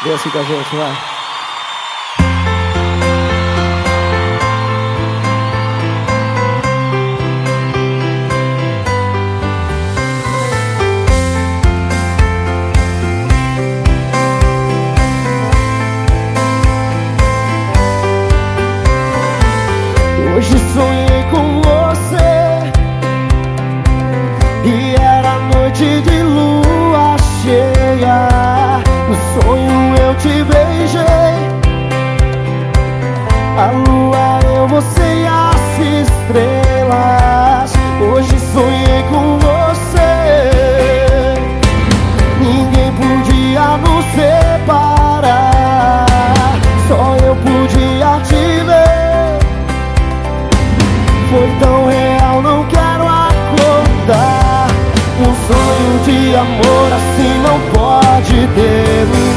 Com a gente, vai. Foi tão real, não quero acordar. Um sonho de amor assim não pode terminar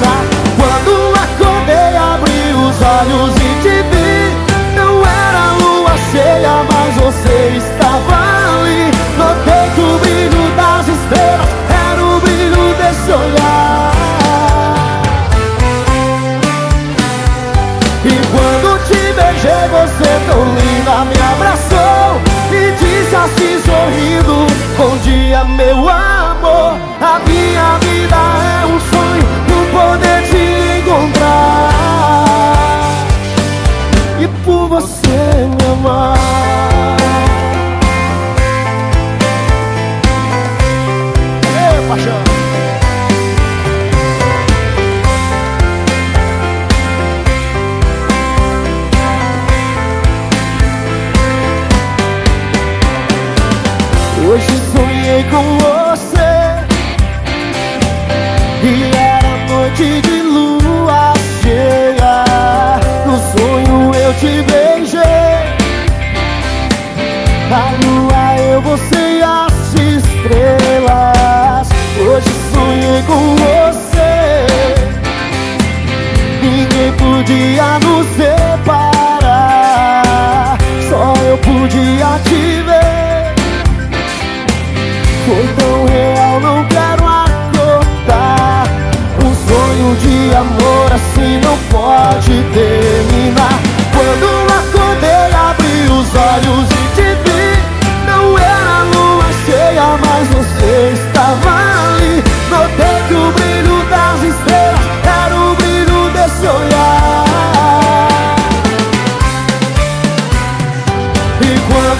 Hoje sonhei com você. E era noite de lua cheia. No sonho eu te beijei. A lua, eu, você e as estrelas. Hoje sonhei com você. Ninguém podia nos separar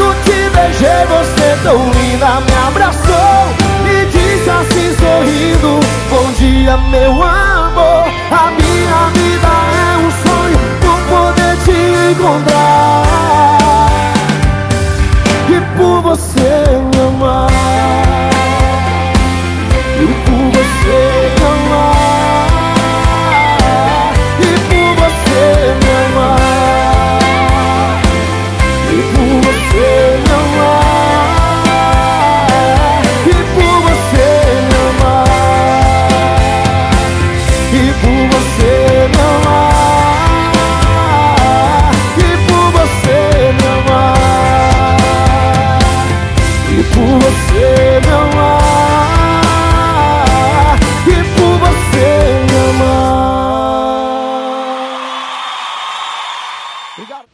quando te beijei, você tão linda me abraçou dia, meu amor A minha vida é um sonho Por poder te encontrar We got